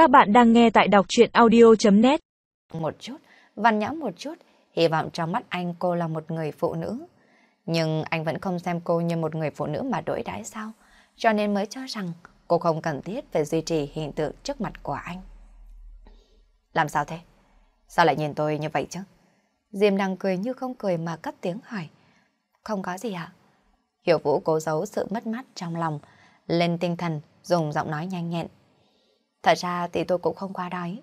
Các bạn đang nghe tại đọc chuyện audio.net Một chút, văn nhã một chút, hy vọng trong mắt anh cô là một người phụ nữ. Nhưng anh vẫn không xem cô như một người phụ nữ mà đối đãi sao, cho nên mới cho rằng cô không cần thiết phải duy trì hiện tượng trước mặt của anh. Làm sao thế? Sao lại nhìn tôi như vậy chứ? Diêm đang cười như không cười mà cất tiếng hỏi. Không có gì ạ. Hiểu Vũ cố giấu sự mất mát trong lòng, lên tinh thần, dùng giọng nói nhanh nhẹn. Thật ra thì tôi cũng không quá đói.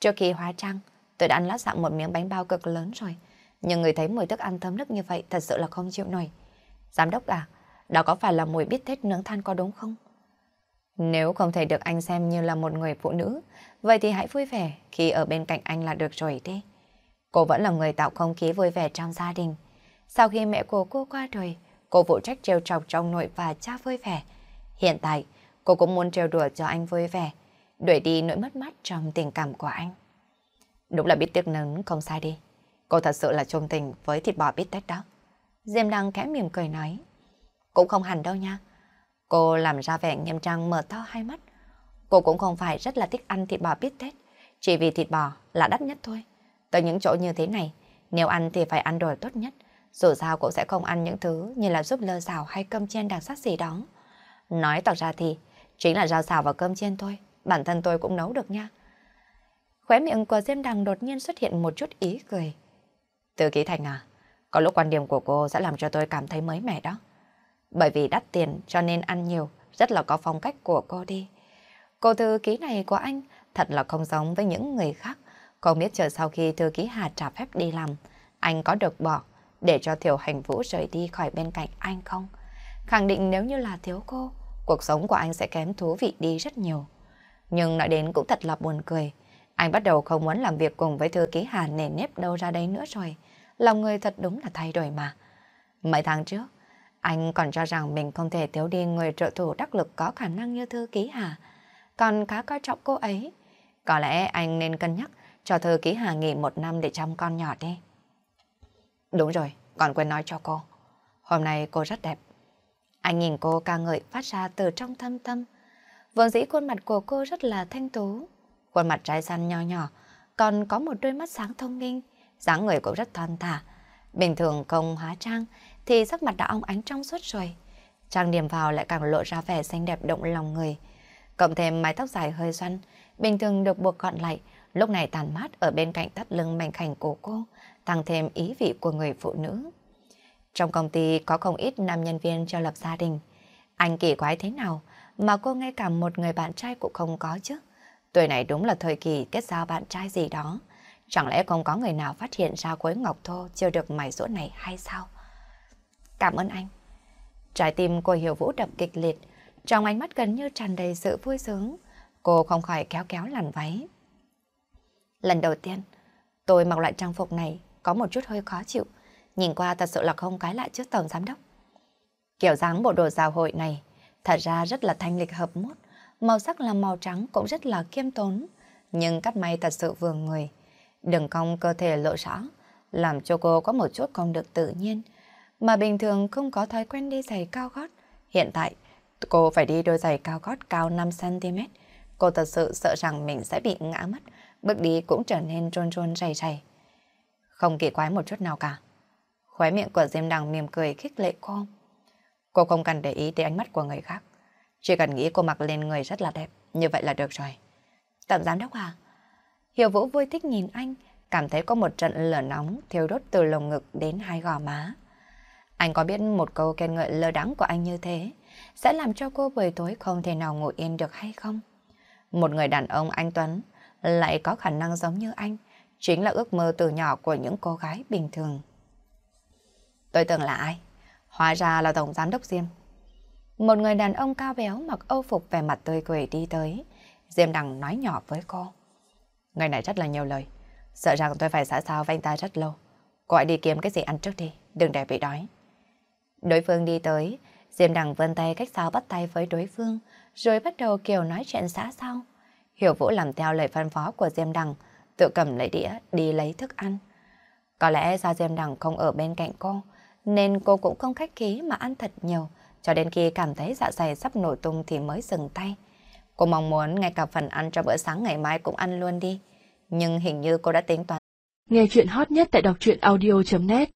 Trước khi hóa trang, tôi đã ăn lót dạng một miếng bánh bao cực lớn rồi. Nhưng người thấy mùi thức ăn thơm nức như vậy thật sự là không chịu nổi. Giám đốc à, đó có phải là mùi bít tết nướng than có đúng không? Nếu không thể được anh xem như là một người phụ nữ, vậy thì hãy vui vẻ khi ở bên cạnh anh là được rồi đi. Cô vẫn là người tạo không khí vui vẻ trong gia đình. Sau khi mẹ của cô qua đời, cô phụ trách trêu chọc trong nội và cha vui vẻ. Hiện tại, cô cũng muốn trêu đùa cho anh vui vẻ, đuổi đi nỗi mất mát trong tình cảm của anh. Đúng là biết tiếc nấng không sai đi. Cô thật sự là trung tình với thịt bò bít tết đó. Diêm Đăng khẽ mỉm cười nói. Cũng không hẳn đâu nha. Cô làm ra vẻ nghiêm trang mở to hai mắt. Cô cũng không phải rất là thích ăn thịt bò bít tết. Chỉ vì thịt bò là đắt nhất thôi. Tới những chỗ như thế này, nếu ăn thì phải ăn đồ tốt nhất. Dù sao cũng sẽ không ăn những thứ như là giúp lơ xào hay cơm chiên đặc sắc gì đó. Nói tỏ ra thì, chính là rau xào và cơm chiên thôi. Bản thân tôi cũng nấu được nha. Khóe miệng của Diêm Đằng đột nhiên xuất hiện một chút ý cười. Từ ký thành à, có lúc quan điểm của cô sẽ làm cho tôi cảm thấy mới mẻ đó. Bởi vì đắt tiền cho nên ăn nhiều, rất là có phong cách của cô đi. Cô thư ký này của anh thật là không giống với những người khác. Không biết chờ sau khi thư ký Hà trả phép đi làm, anh có được bỏ để cho Thiểu Hành Vũ rời đi khỏi bên cạnh anh không? Khẳng định nếu như là thiếu cô, cuộc sống của anh sẽ kém thú vị đi rất nhiều. Nhưng nói đến cũng thật là buồn cười. Anh bắt đầu không muốn làm việc cùng với thư ký Hà nề nếp đâu ra đấy nữa rồi. Lòng người thật đúng là thay đổi mà. Mấy tháng trước, anh còn cho rằng mình không thể thiếu đi người trợ thủ đắc lực có khả năng như thư ký Hà. Còn khá coi trọng cô ấy. Có lẽ anh nên cân nhắc cho thư ký Hà nghỉ một năm để chăm con nhỏ đi. Đúng rồi, còn quên nói cho cô. Hôm nay cô rất đẹp. Anh nhìn cô ca ngợi phát ra từ trong thâm tâm. Vốn dĩ khuôn mặt của cô rất là thanh tú. Khuôn mặt trái xanh nho nhỏ, còn có một đôi mắt sáng thông minh, dáng người cũng rất thon thả. Bình thường không hóa trang thì sắc mặt đã ong ánh trong suốt rồi. Trang điểm vào lại càng lộ ra vẻ xinh đẹp động lòng người. Cộng thêm mái tóc dài hơi xoăn, bình thường được buộc gọn lại, lúc này tàn mát ở bên cạnh thắt lưng mảnh khảnh của cô, tăng thêm ý vị của người phụ nữ. Trong công ty có không ít nam nhân viên cho lập gia đình. Anh kỳ quái thế nào mà cô ngay cả một người bạn trai cũng không có chứ? Tuổi này đúng là thời kỳ kết giao bạn trai gì đó. Chẳng lẽ không có người nào phát hiện ra Quế Ngọc Thô chưa được mày rũa này hay sao? Cảm ơn anh. Trái tim của Hiểu Vũ đập kịch liệt, trong ánh mắt gần như tràn đầy sự vui sướng. Cô không khỏi kéo kéo làn váy. Lần đầu tiên, tôi mặc loại trang phục này có một chút hơi khó chịu. Nhìn qua thật sự là không cái lại trước tổng giám đốc. Kiểu dáng bộ đồ giáo hội này thật ra rất là thanh lịch hợp mốt. Màu sắc là màu trắng cũng rất là kiêm tốn. Nhưng cắt may thật sự vừa người. Đường cong cơ thể lộ rõ, làm cho cô có một chút không được tự nhiên. Mà bình thường không có thói quen đi giày cao gót. Hiện tại, cô phải đi đôi giày cao gót cao 5cm. Cô thật sự sợ rằng mình sẽ bị ngã mất. Bước đi cũng trở nên trôn trôn dày dày. Không kỳ quái một chút nào cả. Khóe miệng của Diêm Đằng mỉm cười khích lệ cô. Cô không cần để ý tới ánh mắt của người khác. Chỉ cần nghĩ cô mặc lên người rất là đẹp, như vậy là được rồi. Tổng giám đốc à? Hiểu Vũ vui thích nhìn anh, cảm thấy có một trận lửa nóng thiêu đốt từ lồng ngực đến hai gò má. Anh có biết một câu khen ngợi lơ đắng của anh như thế sẽ làm cho cô buổi tối không thể nào ngủ yên được hay không? Một người đàn ông anh Tuấn lại có khả năng giống như anh, chính là ước mơ từ nhỏ của những cô gái bình thường. Tôi tưởng là ai? Hóa ra là Tổng Giám Đốc Diêm. Một người đàn ông cao béo mặc âu phục vẻ mặt tươi cười đi tới. Diêm Đằng nói nhỏ với cô. Người này rất là nhiều lời. Sợ rằng tôi phải xã sao với anh ta rất lâu. Gọi đi kiếm cái gì ăn trước đi, đừng để bị đói. Đối phương đi tới, Diêm Đằng vươn tay cách sao bắt tay với đối phương, rồi bắt đầu kiểu nói chuyện xã sao. Hiểu Vũ làm theo lời phân phó của Diêm Đằng, tự cầm lấy đĩa đi lấy thức ăn. Có lẽ do Diêm Đằng không ở bên cạnh cô, nên cô cũng không khách khí mà ăn thật nhiều, cho đến khi cảm thấy dạ dày sắp nổ tung thì mới dừng tay. Cô mong muốn ngay cả phần ăn cho bữa sáng ngày mai cũng ăn luôn đi. Nhưng hình như cô đã tính toán. Nghe chuyện hot nhất tại đọc truyện audio.net